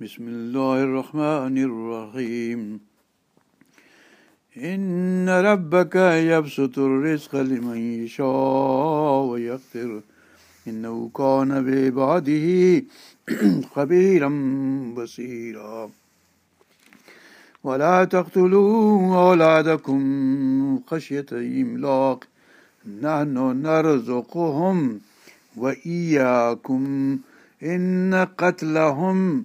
بسم الله الرحمن الرحيم إن ربك يبسط الرزق لمن يشاء ويقدر إنه كان بعباده خبيرا بصيرا ولا تقتلوا أولادكم خشية إملاق نحن نرزقهم وإياكم إن قتلهم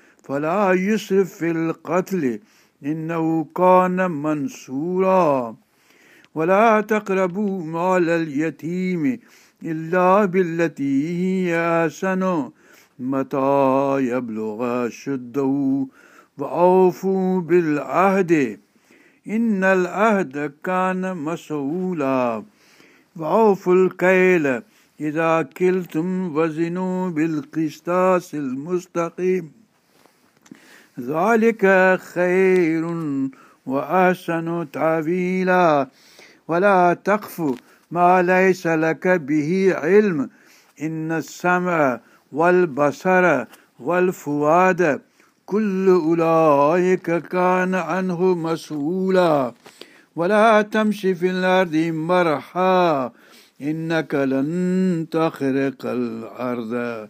فلا يسرف في القتل إنه كان منصورا ولا تقربوا مال اليتيم إلا بالتي هي أحسن متى يبلغ شده وأوفوا بالعهد إن العهد كان مسؤولا وأوفوا الكيل إذا كلتم وزنوا بالقسطاس المستقيم ذلك خير وأحسن تعبيلا ولا تقف ما ليس لك به علم إن السمع والبصر والفؤاد كل أولئك كان عنه مسؤولا ولا تمشي في الأرض مرحا إنك لن تخرق الأرض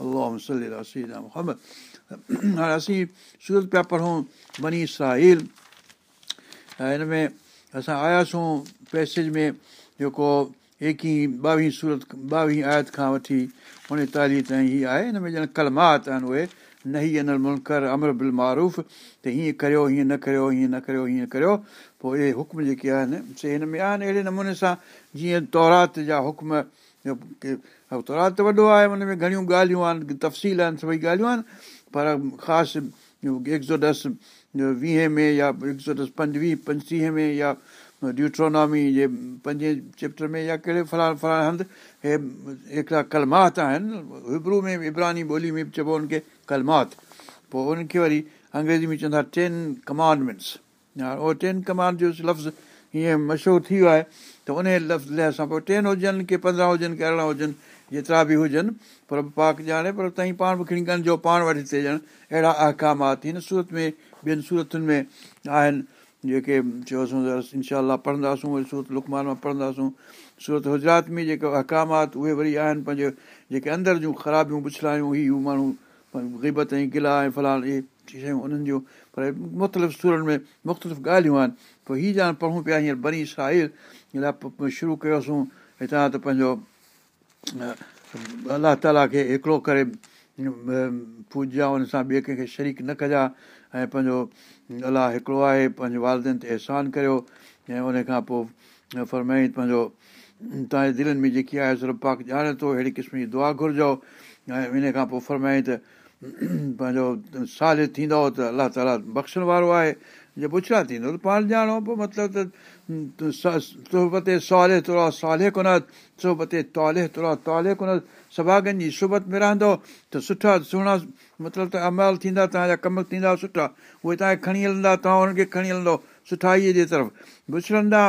अलाह श्री हब हाणे असीं सूरत पिया पढ़ूं बनी साहिल ऐं हिन में असां आयासीं पैसेज में जेको एकवीह ॿावीह सूरत ॿावीह आयत खां वठी उणेतालीह ताईं हीअ आहे हिन में ॼण कलमात आहिनि उहे नही मुनकर अमर बिल मारूफ़ त हीअं करियो हीअं न करियो हीअं न करियो हीअं करियो पोइ इहे हुकम जेके आहिनि से हिन में आहिनि अहिड़े नमूने सां जीअं तौरात जा हुकम थोरा त वॾो आहे हुन में घणियूं ॻाल्हियूं आहिनि तफ़सील आहिनि सभई ॻाल्हियूं आहिनि पर ख़ासि हिकु सौ ॾस वीह में या हिकु सौ ॾस पंजवीह पंजटीह में या ड्यूट्रोनॉमी जे पंजे चैप्टर में या कहिड़े फलाण फलाण हंधि हे हिकिड़ा कलमात आहिनि हिब्रू में इब्रानी ॿोली में बि चइबो हुनखे कलमात पोइ उनखे वरी अंग्रेज़ी में चवंदा टेन कमांडमेंट्स उहो टेन कमांड जो लफ़्ज़ हीअं मशहूरु थी वियो आहे उन लफ़्ज़ लाइ असां पोइ टेन हुजनि की पंद्रहं हुजनि की अरिड़हं हुजनि जेतिरा बि हुजनि पर पाक ॼाणे पर ताईं पाण बि खणी कनि जो पाण वटि हिते ॼण अहिड़ा अहकामात हिन सूरत में ॿियनि सूरतुनि में आहिनि जेके चयोसीं इनशा पढ़ंदासूं वरी सूरत लुकमान मां पढ़ंदासूं सूरत गुजरात में जेको अहकामात उहे वरी आहिनि पंहिंजे जेके अंदरि जूं ख़राबियूं पुछलायूं इहे माण्हू ग़रीबत ऐं गिला ऐं फलाण इहे शयूं उन्हनि जूं पर मुख़्तलिफ़ सूरनि में मुख़्तलिफ़ ॻाल्हियूं आहिनि पोइ हीअ ॼाण पढ़ूं पिया हींअर बनी साहिल लाइ शुरू कयोसीं हितां त पंहिंजो अलाह ताला खे हिकिड़ो करे पूॼा उन सां ॿिए कंहिंखे शरीक न कजा ऐं पंहिंजो अलाह हिकिड़ो आहे पंहिंजे वारदे ते अहसान करियो ऐं उनखां पोइ फरमाई पंहिंजो तव्हांजे दिलनि में जेकी आहे पाक ॼाणे थो अहिड़ी क़िस्म जी दुआ घुरिजो ऐं इन खां पोइ फरमाई त पंहिंजो साले थींदो त अलाह ताला बख़्शण वारो आहे जे पुछड़ा थींदो त पाण ॼाणो पोइ मतिलबु त सुबुह सवाले साले सवाले कोन सोब तौले तोले तौले कोन सभागनि जी सूबत में रहंदो त सुठा सुहिणा मतिलबु त अमल थींदा तव्हांजा कम थींदा सुठा उहे तव्हांखे खणी हलंदा तव्हां हुननि खे खणी हलंदो सुठाईअ जे तरफ़ पुछड़ंदा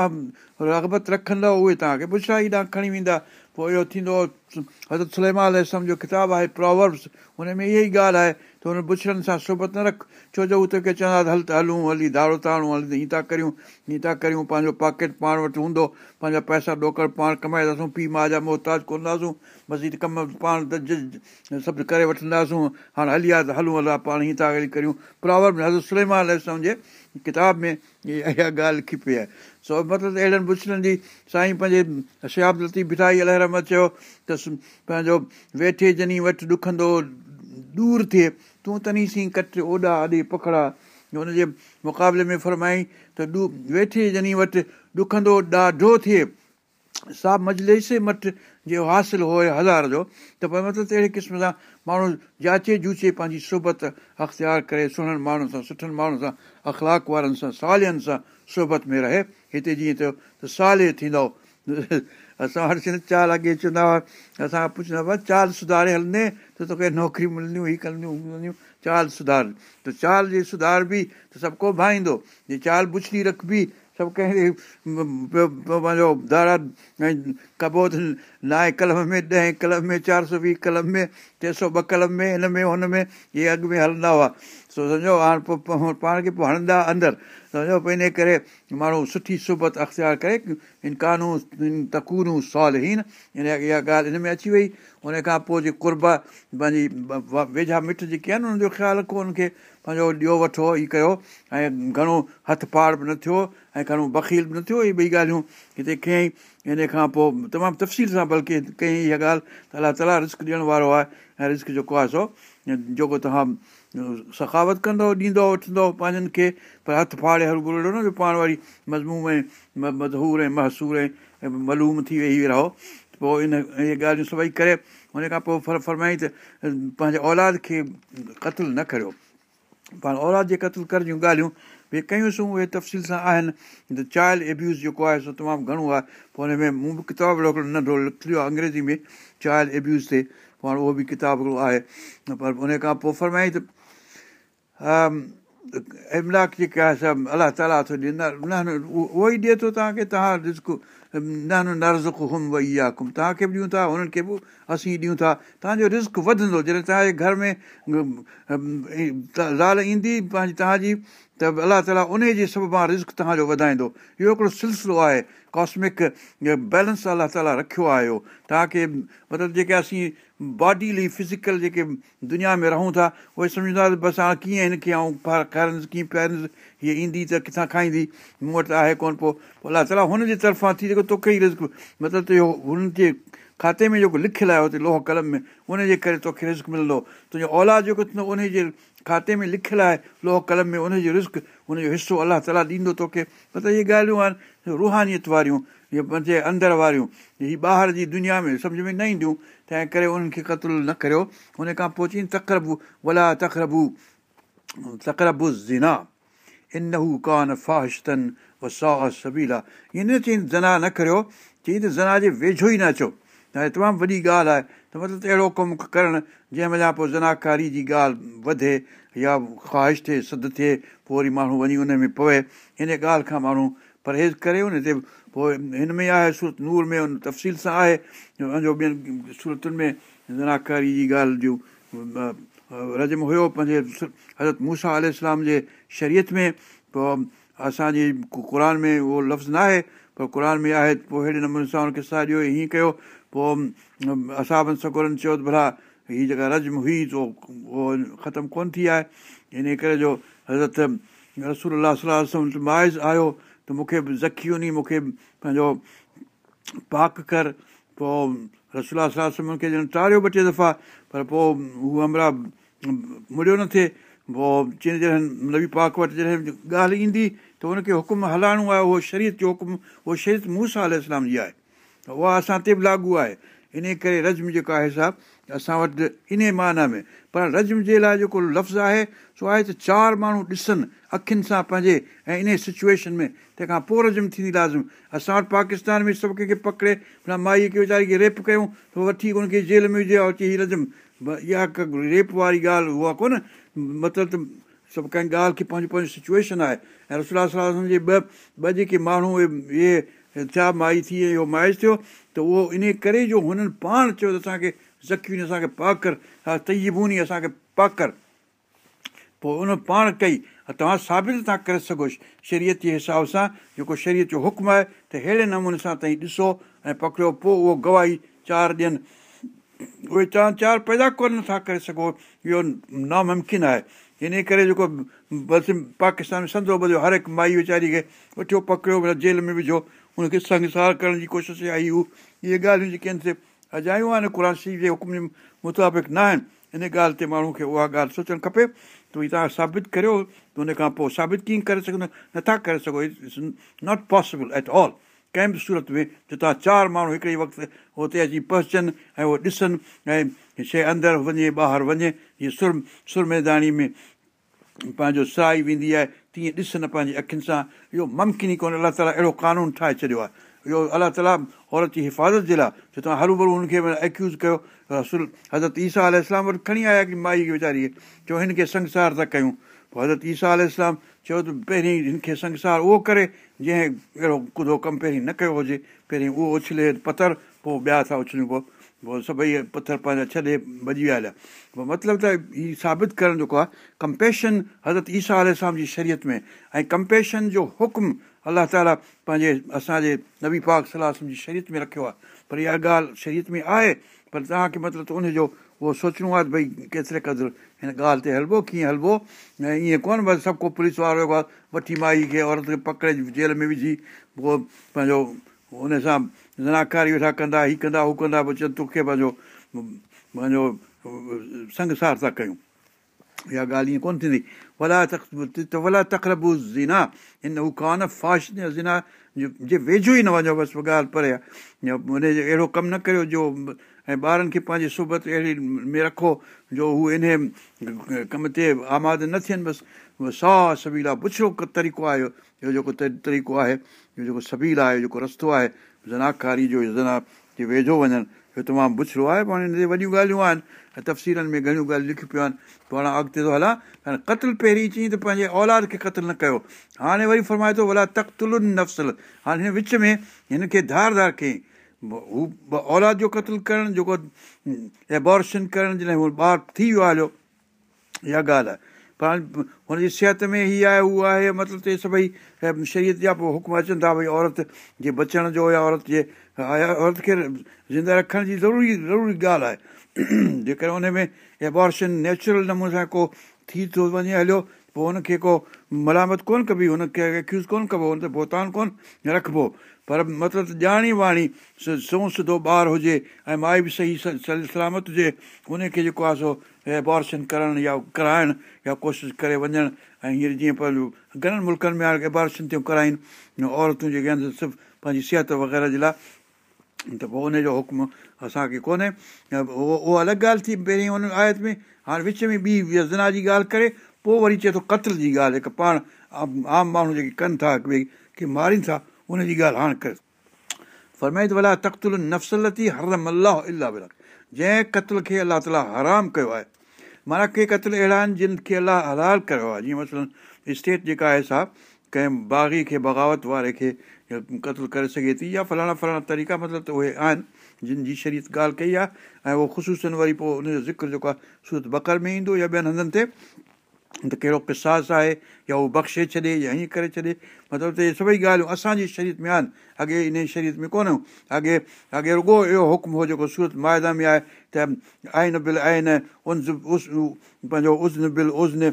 रगबत रखंदव उहे तव्हांखे पुछड़ा ई तव्हां खणी वेंदा पोइ इहो थींदो हज़रत सलेमा आल जो किताबु आहे प्रोवर्ब्स हुन में इहा ई ॻाल्हि आहे त हुन बुछड़नि सां सोबत न रख छो जो उहो तोखे चवंदा हल त हलूं हली दाड़ू तारूं हली त हीअं था करियूं हीअं था करियूं पंहिंजो पॉकेट पाण वटि हूंदो पंहिंजा पैसा ॾोकड़ पाण कमाए पीउ माउ जा मोहताज कोन्हसूं बसि ही कम पाण त सभु करे वठंदासीं हाणे हली आहे त हलूं हली पाण हीअं था हली करियूं प्रॉवर्स हज़रत सलेमा आल इस्लम जे किताब में इहा ॻाल्हि लिखी पई आहे सो मतिलबु अहिड़नि बुछड़नि जी साईं पंहिंजे सयाबदती भिठाई अल रहमत चयो त पंहिंजो वेठे जनी वटि ॾुखंदो दूरि थिए तूं तॾहिं सी कट ओॾा अॾे पकड़ा हुनजे मुक़ाबले में फरमाईं त ॾु वेठे जॾहिं वटि ॾुखंदो ॾाढो थिए सा मजलिस मट जे हासिलु हुओ हज़ार जो त पर मतिलबु त अहिड़े क़िस्म सां माण्हू जाचे जूचे पंहिंजी सोबत अख़्तियार करे सुहिणनि माण्हुनि सां सुठनि माण्हुनि सां अखलाक वारनि सां सालियनि सां सोबत में रहे हिते जीअं चयो त साले थींदो असां हर शइ चाल अॻे चवंदा हुआ असां पुछंदा हुआ चाल सुधारे हलंदे त तोखे नौकिरी मिलंदियूं हीअ कंदियूं चाल सुधार त चाल जी सुधार बि त सभु को भाईंदो जे चाल बुछली रखबी सभु कंहिं पंहिंजो दारा ऐं कबोत नाए कलम में ॾहें कलम में चारि सौ वीह कलम में टे सौ ॿ कलम में हिन में हुन में इहे अॻु में हलंदा हुआ सो सम्झो हाणे पोइ पाण खे पोइ हणंदा अंदरि सम्झो पोइ इन करे माण्हू सुठी सुबत अख़्तियार करे इन कानू इन्कानून तकूरूं सॉलहीन इन इहा ॻाल्हि हिन में अची वई उन खां पोइ जे कुर्ब पंहिंजी वेझा मिठ जेके आहिनि उन्हनि जो ख़्यालु रखो उनखे पंहिंजो ॾियो वठो ई कयो ऐं घणो हथ पाड़ बि न थियो ऐं घणो बखील बि न थियो इहे ॿई ॻाल्हियूं हिते कंहिंई इन खां पोइ तमामु तफ़सील सां बल्कि कंहिं इहा ॻाल्हि अलाह ताला रिस्क ॾियण वारो आहे ऐं रिस्क जेको आहे सो जेको तव्हां सखावत कंदो ॾींदो वठंदो पंहिंजनि खे पर हथु फाड़े हर घुरो न जो पाण वरी मज़मूम ऐं मज़हूर ऐं महसूर ऐं मलूम थी वेही रहो पोइ इन इहे ॻाल्हियूं सभई करे हुन खां पोइ फर फरमाई त पंहिंजे औलाद खे क़तल न करियो पाण औलाद जे क़तलु कर जूं ॻाल्हियूं ॿिए कयूं सूं उहे तफ़सील सां आहिनि त चाइल्ड एब्यूज़ जेको आहे सो तमामु घणो आहे पोइ हुन में मूं बि किताबु हिकिड़ो नंढो लिखियो आहे अंग्रेजी में चाइल्ड एब्यूज़ ते पोइ हाणे उहो बि किताब आहे पर उन खां पोइ फरमाईं त इमलाक जेके आहे सभु अलाह ताला थो ॾिए न उहो ई ॾिए थो तव्हांखे तव्हां रिस्क न नज़ुक हुम वई आहे कुम तव्हांखे बि ॾियूं था हुननि खे बि असीं ॾियूं था तव्हांजो रिस्क वधंदो जॾहिं तव्हांजे घर में ज़ाल ईंदी पंहिंजी तव्हांजी त अलाह ताला उन जे हिसाब मां रिस्क तव्हांजो वधाईंदो इहो हिकिड़ो सिलसिलो आहे कॉस्मिक बैलेंस अलाह ताला रखियो आहे इहो तव्हांखे मतिलबु जेके असीं बॉडीली फिज़िकल जेके दुनिया में रहूं था उहे सम्झूं था बसि हाणे कीअं हिनखे ऐं खारनिसि कीअं पीआरींदुसि हीअ ईंदी त किथां खाईंदी मूं वटि आहे कोन्ह पोइ अलाह ताला हुन जे तरफ़ां थी जेको तोखे ई रिस्क मतिलबु त इहो हुनजे खाते में जेको लिखियलु आहे हुते लोह कलम में उनजे करे तोखे रिस्क मिलंदो तुंहिंजो औलाद जेको थींदो उनजे खाते में लिखियलु आहे लोह कलम में उनजो रिस्क हुनजो हिसो अलाह ताला ॾींदो तोखे न त इहे ॻाल्हियूं आहिनि रुहानियत वारियूं इहे पंहिंजे अंदरि वारियूं हीअ ॿाहिरि जी दुनिया में सम्झि में न ईंदियूं तंहिं करे उन्हनि खे क़तलु न करियो उन खां पोइ चई तकरबू वला तकरबू तकरबु ज़ना इन हू कान फ़ाहिशतन वसा इएं न चई ज़ना न करियो चई त ज़ना जे वेझो ई न अचो तमामु वॾी ॻाल्हि आहे त मतिलबु अहिड़ो कमु करणु जंहिं महिल पोइ ज़नाकारी जी ॻाल्हि वधे या ख़्वाहिश थिए सदि थिए पोइ वरी माण्हू वञी उन में पवे हिन ॻाल्हि खां माण्हू परहेज़ करे उन ते पोइ हिन में आहे सूरत नूर में उन तफ़सील सां आहे हुनजो ॿियनि सूरतुनि में ज़नाकारी जी ॻाल्हि जूं रजम हुयो पंहिंजे हज़रत मूसा अल जे शरीयत में पोइ असांजी क़ुर में उहो लफ़्ज़ु न आहे क़ुर में आहे पोइ अहिड़े नमूने सां हुनखे सा ॾियो हीअं कयो पोइ असाबनि सगोरनि चयो त भला हीअ जेका रज़म हुई त उहो ख़तमु कोन थी आहे इन करे जो हज़रत रसूल रसोल्ला सलाहु माइज़ आयो त मूंखे ज़खी नी मूंखे पंहिंजो पाक कर पोइ रसूल सलाह खे ॼण टारियो ॿ टे दफ़ा पर पोइ हू हमरा मुड़ियो न थिए पोइ चई जॾहिं नबी पाक वटि जॾहिं ॻाल्हि ईंदी त हुनखे हुकुम हलाइणो आहे उहो शरीत जो हुकुम उहो शरीत मूसा इस्लाम जी आहे उहा असां ते बि लागू आहे इन करे रज़म जेको आहे सा असां वटि इन माना में पर रज़म जे लाइ जेको लफ़्ज़ु आहे सो आहे त चारि माण्हू ॾिसनि अखियुनि सां पंहिंजे ऐं इन सिचुएशन में तंहिंखां पोइ रज़म थींदी लज़ुमिम असां वटि पाकिस्तान में सभु कंहिंखे पकिड़े माईअ खे वीचारी खे रेप कयूं त वठी हुनखे जेल में विझे अची हीअ रज़म इहा हिकु रेप वारी ॻाल्हि उहा कोन मतिलबु त सभु कंहिं ॻाल्हि खे पंहिंजो पंहिंजी सिचुएशन आहे ऐं रसोला सलाह जे ॿ ॿ जेके माण्हू उहे इहे थिया माई थी इहो माइज़ थियो त उहो इन करे जो हुननि पाण चयो त असांखे ज़ख़्मी असांखे पा कर हा तयबूनी असांखे पाक पोइ उन पाण कई तव्हां साबित था करे सघो शरीयत जे हिसाब सां जेको शरीयत जो हुकुम आहे त अहिड़े नमूने सां तव्हीं ॾिसो ऐं पकड़ियो पोइ उहो गवाही चारि ॾियनि उहे तव्हां चार पैदा कोन नथा करे सघो इहो नामुमकिन आहे इन करे जेको बसि पाकिस्तान में संदोबो हर हिकु माई वीचारी खे वठियो पकिड़ियो जेल में विझो हुनखे संसार करण जी कोशिशि आई हू इहे ॻाल्हियूं जेके आहिनि से अजायूं आहिनि क़ुर जे हुकुम जे मुताबिक़ न आहिनि इन ॻाल्हि ते माण्हू खे उहा ॻाल्हि सोचणु खपे त भई तव्हां साबित करियो उन खां पोइ साबित कीअं करे सघंदो नथा करे सघो it's not possible at all कंहिं बि सूरत में जितां चारि माण्हू हिकिड़े वक़्तु हुते अची पहुचनि ऐं उहो ॾिसनि ऐं शइ अंदरि वञे ॿाहिरि वञे जीअं सुर सुर मैदानी में पंहिंजो साई वेंदी आहे तीअं ॾिसनि पंहिंजी अखियुनि सां इहो मुमकिन ई कोन्हे अलाह ताला अहिड़ो क़ानून ठाहे छॾियो आहे इहो अलाह ताला औरत जी हिफ़ाज़त जे लाइ छो तव्हां भरू हुनखे एक्यूज़ कयो सुर हज़रत ईसा अल वटि खणी आया की माई वीचारी खे चओ हिनखे संसार था कयूं पोइ हज़रत ईसा अल चयो त पहिरीं हिनखे संसार उहो करे जंहिं अहिड़ो कुदो कम पहिरीं न कयो हुजे पहिरीं उहो उछले पथर पोइ ॿिया था उछलियूं पोइ सभई पथर पंहिंजा छॾे भॼी विया पोइ मतिलबु त हीअ साबित करणु जेको आहे कंपेशन हज़रत ईसा आले जी शरीत में ऐं कम्पेशन जो हुकुम अल्ला ताला पंहिंजे असांजे नबी पाक सलाह जी शरीयत में रखियो आहे पर इहा ॻाल्हि शरीत में आहे पर तव्हांखे मतिलबु त उनजो उहो सोचणो आहे त भई केतिरे क़दुरु हिन ॻाल्हि ते हलिबो कीअं हलिबो ऐं ईअं कोन बसि सभु को पुलिस वारो जेको आहे वठी माई खे औरत खे पकिड़े जेल में विझी पोइ पंहिंजो हुन सां ज़नाकारी वेठा कंदा हीअ कंदा हू कंदा पोइ चवनि तोखे पंहिंजो पंहिंजो संगसार था कयूं इहा ॻाल्हि ईअं कोन्ह थींदी वला तखबू वला तखरबूज़ ज़ीना हिन हू कान फाश ज़ीना जे वेझो ई न वञो बसि ॻाल्हि परे आहे हुनजो अहिड़ो कमु न करियो जो ऐं ॿारनि खे पंहिंजी सुबत अहिड़ी में रखो जो हू इन कम ते आमाद न थियनि बसि सा साहु सभीला बुछड़ो तरीक़ो आहे इहो जेको तरीक़ो आहे इहो जेको सभीला आहे जेको रस्तो आहे ज़नाकारी जो ज़ना की वेझो वञनि इहो तमामु पुछड़ो आहे पाण हिन ते वॾियूं ॻाल्हियूं आहिनि ऐं तफ़सीलनि में घणियूं ॻाल्हियूं लिखियूं पियूं आहिनि पाण अॻिते थो हलां हाणे क़तलु पहिरीं चई त पंहिंजे औलाद खे क़तलु न कयो हाणे वरी फ़रमाए थो भला तख़्तुलुनि नफ़्सल हाणे हिन विच में हिनखे धार धार कयईं हू औलाद जो क़तल करणु जेको एबॉर्शन करण जे लाइ ॿारु थी वियो आहे हलियो इहा ॻाल्हि आहे पर हाणे हुनजी सिहत में हीअ आहे उहा आहे मतिलबु त इहे सभई शरीद जा पोइ हुकुम अचनि था भई औरत जे बचण जो या औरत जे औरत खे ज़िंदा रखण जी ज़रूरी ज़रूरी ॻाल्हि आहे जेकर हुनमें एबॉर्शन नेचुरल नमूने सां को थी थो वञे हलियो पोइ हुनखे को मलामत कोन्ह कबी हुनखे एक्यूज़ कोन्ह कबो हुन ते भोगतान कोन रखिबो पर मतिलबु ॼाणी वाणी सो सिधो ॿारु हुजे ऐं माई बि सही सली सलामत हुजे उनखे जेको आहे सो एबॉर्शन करणु या कराइणु या कोशिशि करे वञणु ऐं हींअर जीअं पंहिंजो घणनि मुल्कनि में हाणे एबॉर्शन थियूं कराइनि औरतूं जेके आहिनि सिर्फ़ु पंहिंजी सिहत वग़ैरह जे लाइ त पोइ उनजो हुकुम असांखे कोन्हे उहो उहा अलॻि ॻाल्हि थी पहिरीं हुन आयत में हाणे विच में ॿी यना जी ॻाल्हि करे पोइ वरी चए थो कतल जी ॻाल्हि हिकु पाण आम माण्हू जेके कनि था ॿिए की मारनि था उन ॻाल्हि हाणे कर फर्माइत वाला तख़्तुन नफ़सलती हर जंहिं कतल खे अलाह ताला हराम कयो आहे माना के क़तल अहिड़ा आहिनि जिन खे अलाह हलाल कयो आहे जीअं मतिलबु स्टेट जेका आहे सा कंहिं बाग़ी खे बग़ावत वारे खे क़तल करे सघे थी या फलाणा फलाणा तरीक़ा मतिलबु त उहे आहिनि जिन जी शरीत ॻाल्हि कई आहे ऐं उहो ख़ुशूसनि वरी पोइ उनजो ज़िक्र जेको आहे सूरत बकर में ईंदो या ॿियनि हंधनि ते त कहिड़ो पिसासु आहे या उहो बख़्शे छॾे या ई करे छॾे मतिलबु त इहे सभई ॻाल्हियूं असांजी शरीर में आहिनि अॻे इन शरीर में कोन अॻे अॻे रुॻो इहो हुकुम हो जेको सूरत माइदा में आहे त आइन बिल आइन उन्ज़ उस पंहिंजो उज़न बिल उज़न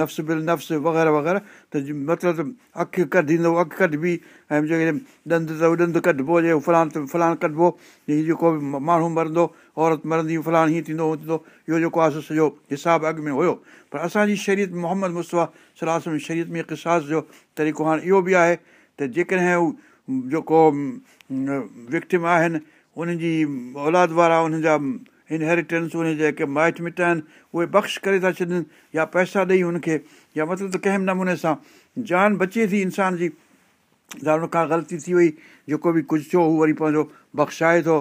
नफ़्स बिल नफ़्स वग़ैरह वग़ैरह त मतिलबु त अखि कढींदो अखि कढबी ऐं जेके ॾंद त ॾंद कढिबो जे फलान त फलाण कटिबो हीअ जेको बि माण्हू मरंदो औरत मरंदी फलाण हीअं थींदो उहो थींदो इहो जेको आहे सॼो हिसाबु अॻु में हुयो पर असांजी शरीर मोहम्मद मुस्वा सलाह में शरीत में क़िसास जो तरीक़ो हाणे इहो बि आहे त जेकॾहिं हू जेको विक्टिम आहिनि उन्हनि जी औलाद वारा उन्हनि जा इनहेरिटेंस उन जा जेके माइट मिट आहिनि उहे बख़्श करे था छॾनि या पैसा ॾेई हुनखे या मतिलबु त कंहिं बि नमूने सां जान बचे थी इंसान जी या खां ग़लती थी वई जेको बि कुझु थियो हू वरी पंहिंजो बख़्शाए थो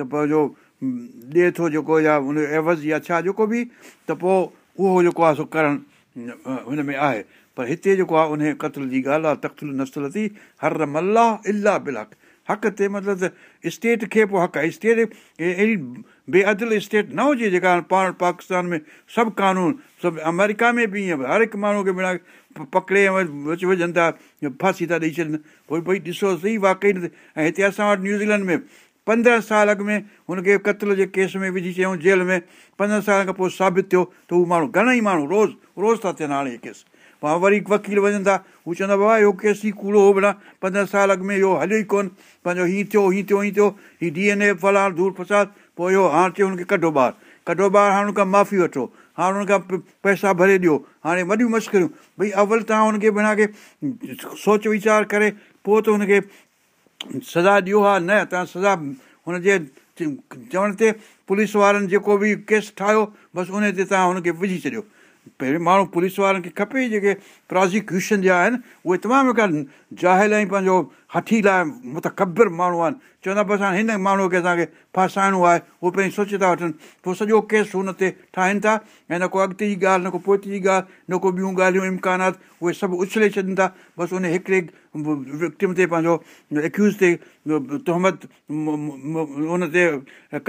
त पंहिंजो ॾिए थो जेको या हुनजो एवज़ या छा जेको बि त पोइ उहो जेको आहे सो करणु हुनमें आहे पर हिते जेको आहे उन क़तल जी ॻाल्हि आहे तख़्ल नसल थी हर रम अला इलाह बिलक हक़ ते मतिलबु त स्टेट खे पोइ हक़ु आहे स्टेट अहिड़ी बे अदल स्टेट न हुजे जेका पाण पाकिस्तान में सभु क़ानून सभु अमेरिका में बि ईअं हर हिकु माण्हू खे मिणा पकिड़े विझनि था फासी था ॾेई छॾनि कोई भई ॾिसो सही वाक़ई ऐं हिते असां वटि न्यूज़ीलैंड में पंद्रहं साल अॻु में हुनखे कतल जे केस में विझी चयऊं जेल में पंद्रहं साल खां पोइ साबित थियो त हू माण्हू घणेई माण्हू रोज़ु रोज़ था थियनि हाणे इहे केस पोइ वरी वकील वञनि था हू चवंदा बाबा इहो केस ई कूड़ो हो बिना पंद्रहं साल अॻु में इहो हलियो ई कोन पंहिंजो हीअं थियो हीअं थियो हीअं थियो हीअ डी एन ए फलाण धूड़ फसाद पोइ इहो हाणे चयो हुनखे कढो ॿारु कढो ॿारु हाणे हुनखां माफ़ी वठो हाणे हुनखां पैसा भरे ॾियो हाणे वॾियूं मुश्किलियूं भई अवल तव्हां हुनखे बिना के सोच वीचार करे पोइ त हुनखे सजा ॾियो आहे न तव्हां सज़ा हुनजे चवण ते पुलिस वारनि जेको बि केस ठाहियो बसि उन ते तव्हां हुनखे विझी छॾियो पहिरियों माण्हू पुलिस वारनि खे खपे जेके प्रोसिक्यूशन जा आहिनि उहे तमामु हिकिड़ा ज़ाहिल ऐं पंहिंजो हथी लाइ मतिलबु ख़बर माण्हू आहिनि चवंदा बसि हिन माण्हूअ खे असांखे फासाइणो आहे उहो पंहिंजी सोच था वठनि पोइ सॼो केस हुन ते ठाहिनि था ऐं न को अॻिते जी ॻाल्हि न को पोइते जी ॻाल्हि न को ॿियूं ॻाल्हियूं इम्कानात उहे सभु उछले छॾनि था बसि उन हिकिड़े विक्टिम ते पंहिंजो एक्यूज़ ते तोहमत उन ते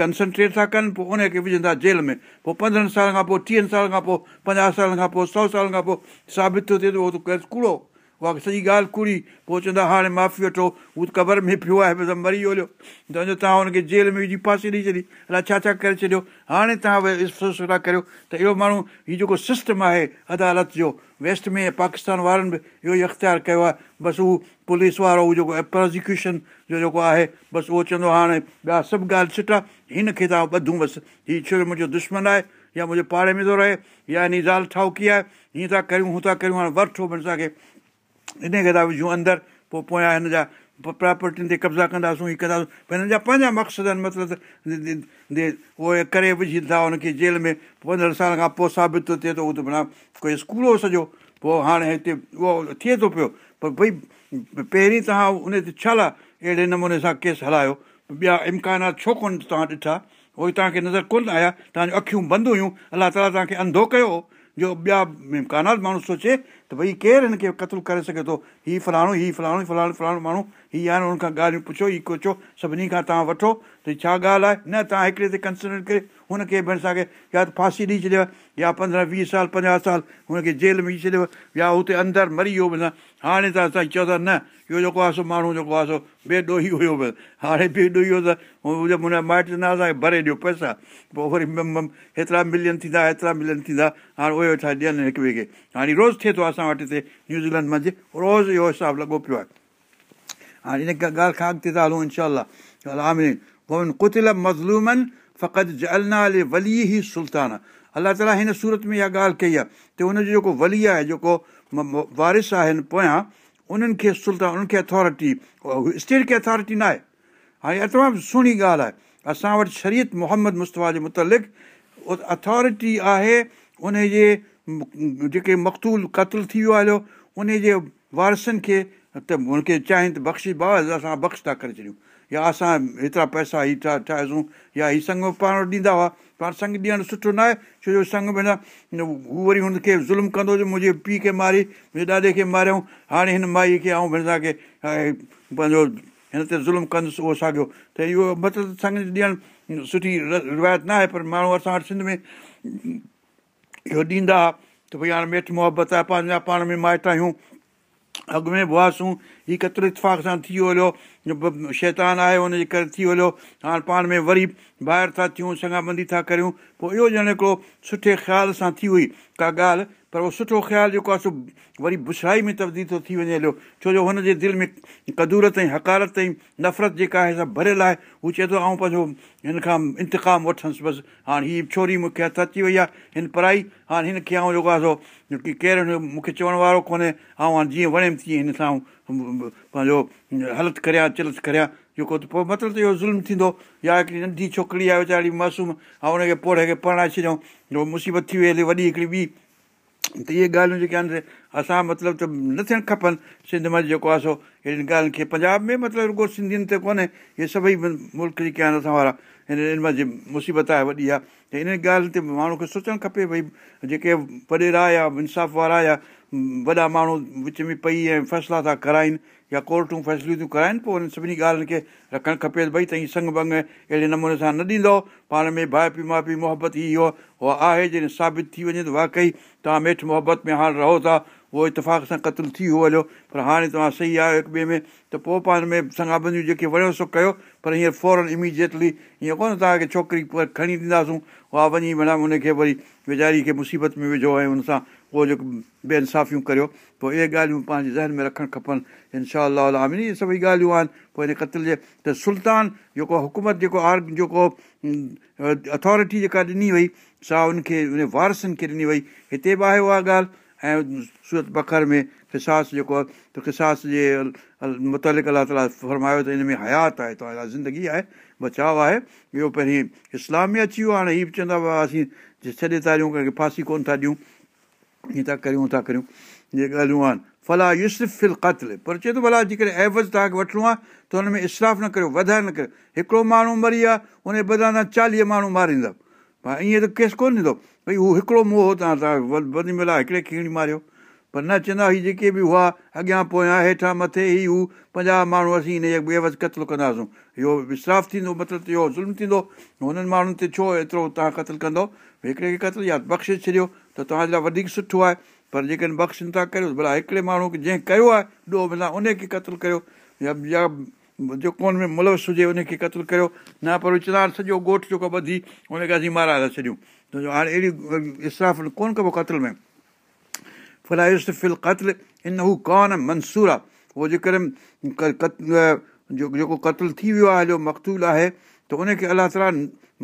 कंसंट्रेट था कनि पोइ उनखे विझंदा जेल में पोइ पंद्रहनि सालनि खां पोइ टीहनि सालनि खां पोइ पंजाह सालनि खां पोइ सौ सालनि खां पोइ साबित थो थिए त उहो त केस कूड़ो उहा सॼी ॻाल्हि कूड़ी पोइ चवंदा हाणे माफ़ी वठो हू त क़बर में पियो आहे त मरी वियो त वञो तव्हां हुनखे जेल में विझी पासे ॾेई छॾी अलाए छा छा करे छॾियो हाणे तव्हां अफ़सोस नथा करियो त अहिड़ो माण्हू हीउ जेको सिस्टम आहे अदालत जो वेस्ट में पाकिस्तान वारनि बि इहो ई इख़्तियारु कयो आहे बसि हू पुलिस वारो उहो जेको प्रोसिक्यूशन जो जेको आहे बसि उहो चवंदो हाणे ॿिया सभु ॻाल्हि सुठा हिनखे तव्हां ॿधूं बसि हीउ छो जो मुंहिंजो दुश्मन आहे या मुंहिंजे पाड़े में थो रहे या हिन ज़ाल ठाहु ठाउकी आहे हीअं था करियूं हू था करियूं हाणे वरितो असांखे इन इनखे था विझूं अंदरि पोइ पोयां हिन जा प्रोपर्टीनि ते कब्ज़ा कंदासीं हीअ कंदासीं हिननि जा पंहिंजा मक़सदु आहिनि मतिलबु उहे करे विझी था हुनखे जेल में पंद्रहं साल खां पोइ साबित थो थिए थो उहो त माना कोई स्कूल हो सॼो पोइ हाणे हिते उहो थिए थो पियो पर भई पहिरीं तव्हां उन ते छा ला अहिड़े नमूने सां केस हलायो ॿिया इम्कानात छो कोन तव्हां ॾिठा उहे तव्हांखे नज़र कोन आया तव्हांजूं अखियूं बंदि हुयूं अलाह ताला तव्हांखे अंधो कयो जो ॿिया इम्कानात माण्हू सोचे त भई केरु हिनखे कतलु करे सघे थो हीउ फलाणो हीउ फलाणो फलाणो फलाणो माण्हू हीअ आहे हुन खां ॻाल्हियूं पुछो हीउ कुझु सभिनी खां तव्हां वठो त छा ॻाल्हि आहे न तव्हां हिकिड़े ते कंसिडर करे हुनखे भई असांखे या त फांसी ॾेई छॾियो या पंद्रहं वीह साल पंजाह साल हुनखे जेल में विझी छॾियो या हुते अंदरि मरी वियो माना हाणे त असां चओ था न इहो जेको आहे सो माण्हू जेको आहे सो ॿिए ॾोही हुयो हाणे ॿिए ॾोही हुयो त हुन मुंहिंजा माइट चवंदा असांखे भरे ॾियो पैसा पोइ वरी हेतिरा मिलियन थींदा हेतिरा मिलियन थींदा हाणे उहे वेठा ॾियनि हिक ॿिए खे हाणे रोज़ु थिए थो असां वटि हिते न्यूज़ीलैंड मंझि रोज़ु इहो हिसाबु लॻो पियो आहे हाणे इन ॻाल्हि खां अॻिते था हलूं इनशा कुतिल मज़लूमन फ़क़त जे अला अल ई सुल्तान अलाह ताला हिन सूरत में इहा ॻाल्हि कई आहे त हुनजो जेको वली आहे जेको वारिस आहिनि पोयां उन्हनि खे सुल्तान उन्हनि खे अथॉरिटी स्टेट खे अथॉरिटी न आहे हाणे इहा तमामु सुहिणी ॻाल्हि आहे असां वटि शरीफ़ मोहम्मद मुस्तफ़ा जे मुतलिक़ अथॉरिटी आहे उनजे जेके मक़तूल क़तलु थी वियो हलियो उन जे वारिसनि खे त हुनखे चाहिनि त बख़्शी भाव असां बख़्श था करे छॾियूं या असां हेतिरा पैसा हीउ था ठाहिजूं या हीअ संग पाण वटि ॾींदा हुआ पाण संग ॾियणु सुठो न आहे छो जो संग में न हू वरी हुनखे ज़ुल्म कंदो हुजे मुंहिंजे पीउ खे मारी मुंहिंजे ॾाॾे खे मारियऊं हाणे हिन माई खे ऐं भेण खे पंहिंजो हिन ते ज़ुल्म कंदुसि उहो साॻियो त इहो मतिलबु संग ॾियणु सुठी रिवायत न आहे पर माण्हू असां वटि सिंध में इहो ॾींदा हुआ त भई हाणे मेटि मुहबत आहे पंहिंजा पाण में माइटु आहियूं अॻ में बआसूं हीउ केतिरो इतफ़ाक़ सां थी वियो शैतान आहे हुनजे करे थी हलो हाणे पाण में वरी ॿाहिरि था थियूं संगाबंदी था करियूं पोइ इहो ॼण हिकिड़ो सुठे ख़्याल सां थी हुई का ॻाल्हि पर उहो सुठो ख़्यालु जेको आहे सो वरी भुसराई में तब्दील थो थी वञे हलियो छो जो हुनजे दिलि में कदूरत ऐं हकारत ऐं नफ़रत जेका आहे सभु भरियलु आहे हू चए थो आऊं पंहिंजो हिन खां इंतिकाम वठंदुसि बसि हाणे हीअ छोरी मूंखे हथु अची वई आहे हिन पढ़ाई हाणे हिनखे आऊं जेको आहे सो की केरु मूंखे चवण वारो कोन्हे ऐं हाणे जीअं वणेमि तीअं हिन सां पंहिंजो हलत करियां चिलति करियां जेको त पोइ मतिलबु त इहो ज़ुल्म थींदो या हिकिड़ी नंढी छोकिरी आहे वीचारी मासूम ऐं हुनखे पोड़े खे पढ़ाए छॾियऊं उहो मुसीबत थी वई हले वॾी हिकिड़ी ॿी त इहे ॻाल्हियूं जेके आहिनि असां मतिलबु त न थियणु खपनि सिंध में जेको आहे सो अहिड़ियुनि ॻाल्हियुनि खे पंजाब में मतिलबु रुगो सिंधियुनि ते कोन्हे इहे सभई मुल्क़ जेके आहिनि असां वारा हिन हिन मुसीबत आहे वॾी आहे त इन्हनि ॻाल्हियुनि ते माण्हू खे सोचणु खपे भई जेके वॾेरा या इंसाफ़ वारा या वॾा माण्हू विच में पई ऐं फ़ैसिला था कराइनि या कोर्टूं फैसिलियूं थियूं कराइनि पोइ हुननि सभिनी ॻाल्हियुनि खे रखणु खपे भई तव्हां संग भंग अहिड़े नमूने सां न ॾींदो पाण में भाउ पीउ माउ पीउ मुहबत ई इहो उहा आहे जॾहिं साबित थी वञे त वाकई तव्हां हेठि मुहबत में हाणे रहो था उहो इतफ़ाक़ सां कतलु थी वियो हलियो पर हाणे तव्हां सही आहियो हिकु ॿिए में त पोइ पाण में संगाबंदियूं जेके वणियो सो कयो पर हींअर फौरन इमीजिएटली ईअं कोन तव्हांखे छोकिरी खणी ॾींदासूं उहा वञी माना हुनखे वरी वेचारी खे मुसीबत में विझो ऐं हुन सां उहो जेको बे इंसाफ़ियूं करियो पोइ इहे ॻाल्हियूं पंहिंजे ज़हन में रखणु खपनि इनशा बि इहे सभई ॻाल्हियूं आहिनि पोइ हिन कतल जे त सुल्तान जेको हुकूमत जेको आर जेको अथॉरिटी जेका ॾिनी वई सा उनखे उन वारसनि खे ॾिनी वई हिते बि आहे उहा ॻाल्हि ऐं सूरत बखर में किसास जेको आहे त किसास जे मुतालिक़ अलाह ताला फ़रमायो त हिन में हयात आहे तव्हां लाइ ज़िंदगी आहे बचाव आहे इहो पहिरीं इस्लाम में अची वियो हाणे हीअ बि चवंदा हुआ असीं जे सॼे तारियूं कंहिंखे फांसी कोन्ह था ॾियूं हीअं था करियूं था करियूं इहे ॻाल्हियूं आहिनि फला फिल क़तल पर चए थो भला जेकॾहिं एवज़ तव्हांखे वठिणो आहे त हुन में इश्राफ़ु न करियो वधाए न करियो हिकिड़ो माण्हू मरी विया बदिरां तव्हां चालीह माण्हू मारींदव भाई ईअं त केस कोन थींदो भई हू हिकिड़ो मोह हो तव्हां वधी मिला हिकिड़े खीणी मारियो पर न चवंदा हीअ जेके बि हुआ अॻियां पोयां हेठां मथे ई हू पंजाहु माण्हू असीं हिन जे एवज़ कतलु कंदासीं इहो इस्राफ़ु थींदो मतिलबु त इहो ज़ुल्म थींदो हुननि माण्हुनि ते छो एतिरो तव्हां क़तलु कंदव हिकिड़े खे क़तलु या बख़्शे छॾियो तव्हांजे लाइ वधीक सुठो आहे पर जेकॾहिं बख़्श चिंता करियो भला हिकिड़े माण्हू खे जंहिं कयो आहे ॾोहु मिला उनखे क़तलु कयो या जेको हुन में मुलवस हुजे उनखे क़तलु करियो न पर चिनार सॼो ॻोठु जेको ॿधी उनखे असीं माराए था छॾियूं त हाणे अहिड़ी इसराफ़ कोन्ह कबो क़तल में फला इस्तफिल क़तलु हिन हू कान मंसूर आहे उहो जेकॾहिं जेको क़तलु थी वियो आहे जो मक़तूल आहे त उनखे अलाह ताला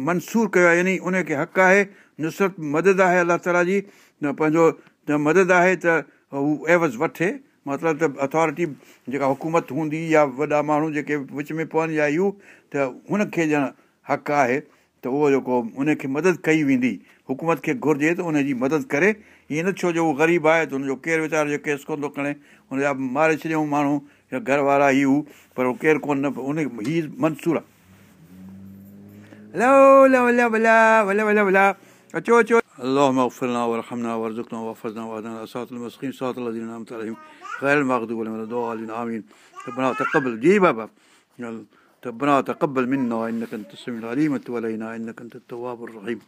मंसूरु कयो आहे यानी उनखे हक़ु आहे नुसरत मदद आहे अलाह ताला जी न पंहिंजो त मदद आहे त हू एवज़ वठे मतिलबु त अथॉरिटी जेका हुकूमत हूंदी या वॾा माण्हू जेके विच में पवनि या इहो त हुनखे ॼण हक़ु आहे त उहो जेको उनखे मदद कई वेंदी हुकूमत खे घुरिजे त उनजी मदद करे ईअं न छो जो उहो ग़रीब आहे त हुनजो केरु वीचारो जो केस कोन थो खणे हुनजा मारे छॾियऊं माण्हू या घर वारा ई हू पर उहो केरु कोन उन ई मंसूर आहे अचो अचो अलाह मफ़िलना वरहमना वरज़ुकना वफ़ज़ना वहदना असात المسخين صراط الذين أنعمت عليهم غير المغضوب عليهم ولا الضالين آمين ربنا تقبل جي بابا ربنا تقبل منا إنك أنت السميع العليم وتولينا إنك أنت التواب الرحيم